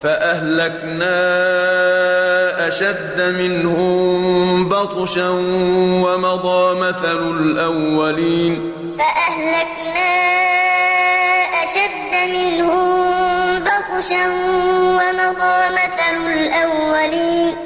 فَأَهْلَكْنَا أَشَدَّ مِنْهُم بَطْشًا وَمَضَىٰ مَثَلُ الْأَوَّلِينَ. فَأَهْلَكْنَا أَشَدَّ مِنْهُم بَطْشًا وَمَضَىٰ مَثَلُ الْأَوَّلِينَ.